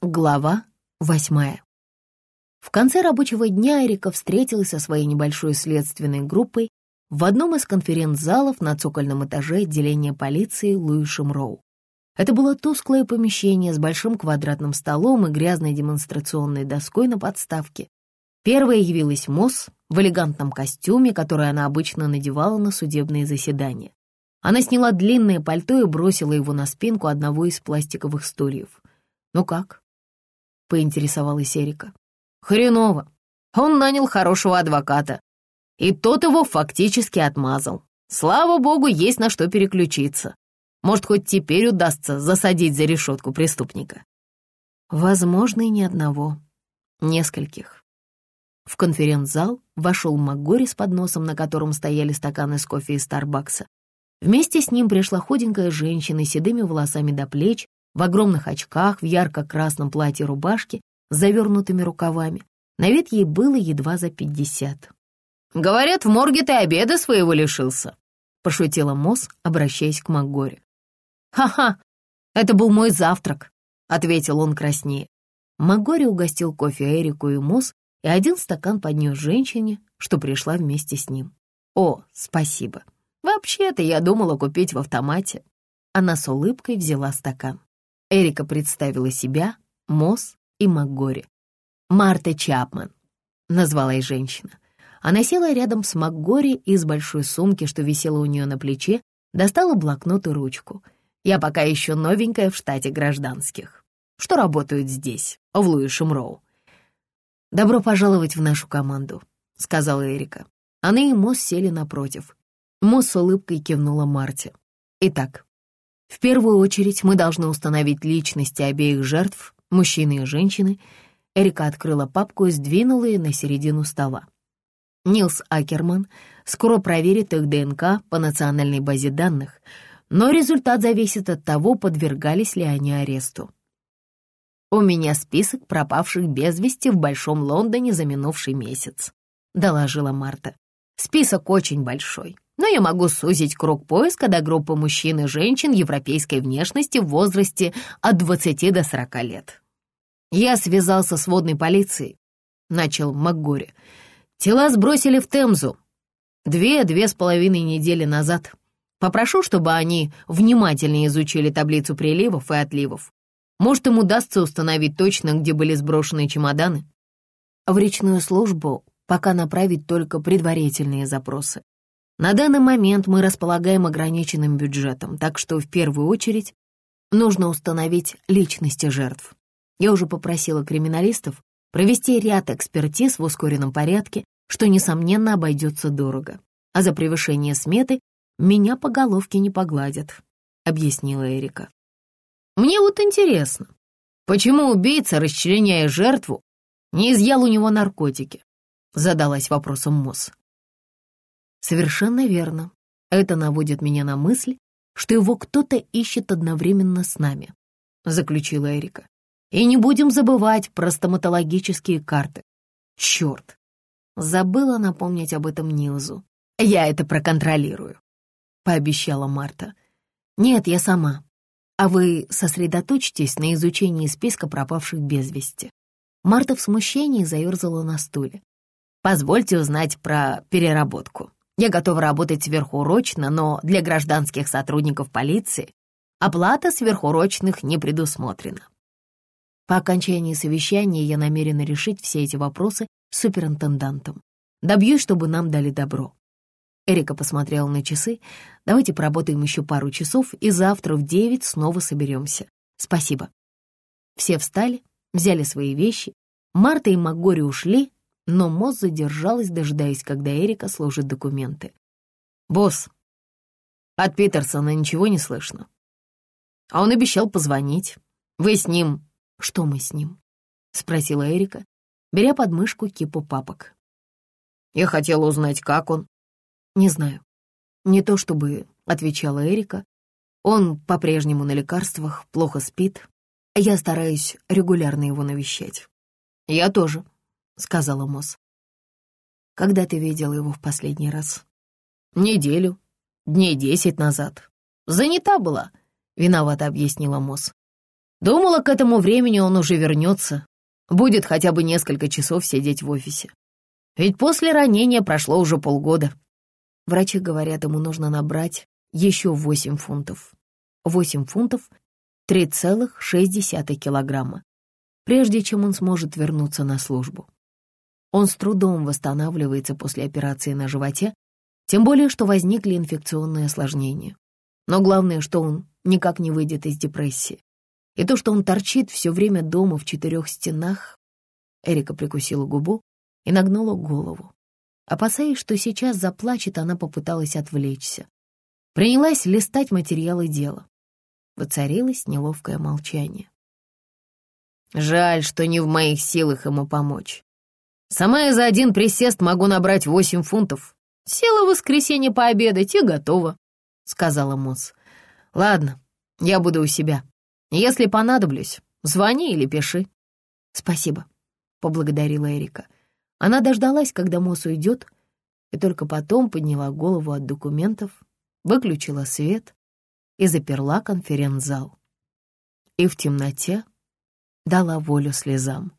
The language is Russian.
Глава восьмая. В конце рабочего дня Эрика встретилась со своей небольшой следственной группой в одном из конференц-залов на цокольном этаже отделения полиции Луишем Роу. Это было тусклое помещение с большим квадратным столом и грязной демонстрационной доской на подставке. Первая явилась Мосс в элегантном костюме, который она обычно надевала на судебные заседания. Она сняла длинное пальто и бросила его на спинку одного из пластиковых стульев. «Ну как?» — поинтересовалась Эрика. «Хреново. Он нанял хорошего адвоката. И тот его фактически отмазал. Слава богу, есть на что переключиться. Может, хоть теперь удастся засадить за решетку преступника». Возможно, и ни одного. Нескольких. В конференц-зал вошел МакГори с подносом, на котором стояли стаканы с кофе из Старбакса. Вместе с ним пришла худенькая женщина с седыми волосами до плеч в огромных очках, в ярко-красном платье-рубашке с завернутыми рукавами. На вид ей было едва за пятьдесят. «Говорят, в морге ты обеда своего лишился», — пошутила Мосс, обращаясь к Макгоре. «Ха-ха, это был мой завтрак», — ответил он краснее. Макгори угостил кофе Эрику и Мосс и один стакан поднес женщине, что пришла вместе с ним. «О, спасибо. Вообще-то я думала купить в автомате». Она с улыбкой взяла стакан. Эрика представила себя, Мосс и МакГори. «Марта Чапман», — назвала ей женщина. Она села рядом с МакГори и из большой сумки, что висела у нее на плече, достала блокнот и ручку. «Я пока еще новенькая в штате гражданских, что работают здесь, в Луишем Роу». «Добро пожаловать в нашу команду», — сказала Эрика. Она и Мосс сели напротив. Мосс с улыбкой кивнула Марте. «Итак, в первую очередь мы должны установить личности обеих жертв, мужчины и женщины. Эрика открыла папку и сдвинула ее на середину стола. Нилс Акерман скоро проверит их ДНК по национальной базе данных, но результат зависит от того, подвергались ли они аресту. «У меня список пропавших без вести в Большом Лондоне за минувший месяц», — доложила Марта. «Список очень большой но я могу сузить круг поиска до группы мужчин и женщин европейской внешности в возрасте от 20 до 40 лет. Я связался с водной полицией, начал МакГори. Тела сбросили в Темзу две-две с половиной недели назад. Попрошу, чтобы они внимательнее изучили таблицу приливов и отливов. Может, им удастся установить точно, где были сброшены чемоданы. В речную службу пока направить только предварительные запросы. На данный момент мы располагаем ограниченным бюджетом, так что в первую очередь нужно установить личности жертв. Я уже попросила криминалистов провести ряд экспертиз в ускоренном порядке, что, несомненно, обойдется дорого. А за превышение сметы меня по головке не погладят, — объяснила Эрика. Мне вот интересно, почему убийца, расчленяя жертву, не изъял у него наркотики? Задалась вопросом Мосс. Совершенно верно. Это наводит меня на мысль, что его кто-то ищет одновременно с нами, заключила Эрика. И не будем забывать про стоматологические карты. Черт! Забыла напомнить об этом Нилзу. Я это проконтролирую, пообещала Марта. Нет, я сама. А вы сосредоточьтесь на изучении списка пропавших без вести. Марта в смущении заерзала на стуле. Позвольте узнать про переработку. Я готова работать сверхурочно, но для гражданских сотрудников полиции оплата сверхурочных не предусмотрена. По окончании совещания я намерена решить все эти вопросы с суперинтендантом. Добьюсь, чтобы нам дали добро. Эрика посмотрела на часы. Давайте поработаем еще пару часов, и завтра в девять снова соберемся. Спасибо. Все встали, взяли свои вещи. Марта и Макгори ушли, но Мосс задержалась, дожидаясь, когда Эрика сложит документы. «Босс, от Питерсона ничего не слышно. А он обещал позвонить. Вы с ним...» «Что мы с ним?» — спросила Эрика, беря под мышку кипу папок. «Я хотела узнать, как он». «Не знаю. Не то чтобы...» — отвечала Эрика. «Он по-прежнему на лекарствах, плохо спит. Я стараюсь регулярно его навещать». «Я тоже», — сказала Мосс. «Когда ты видел его в последний раз?» «Неделю, дней десять назад. Занята была», — виновато объяснила Мосс. Думала, к этому времени он уже вернется, будет хотя бы несколько часов сидеть в офисе. Ведь после ранения прошло уже полгода. Врачи говорят, ему нужно набрать еще 8 фунтов. 8 фунтов — 3,6 килограмма, прежде чем он сможет вернуться на службу. Он с трудом восстанавливается после операции на животе, тем более, что возникли инфекционные осложнения. Но главное, что он никак не выйдет из депрессии. И то, что он торчит все время дома в четырех стенах, Эрика прикусила губу и нагнула голову. Опасаясь, что сейчас заплачет, она попыталась отвлечься. Принялась листать материалы дела. Воцарилось неловкое молчание. Жаль, что не в моих силах ему помочь. Сама я за один присест могу набрать восемь фунтов. Села в воскресенье пообедать и готова, — сказала Мосс. Ладно, я буду у себя. Если понадоблюсь, звони или пиши». «Спасибо», — поблагодарила Эрика. Она дождалась, когда Мосс уйдет, и только потом подняла голову от документов, выключила свет и заперла конференц-зал. И в темноте дала волю слезам.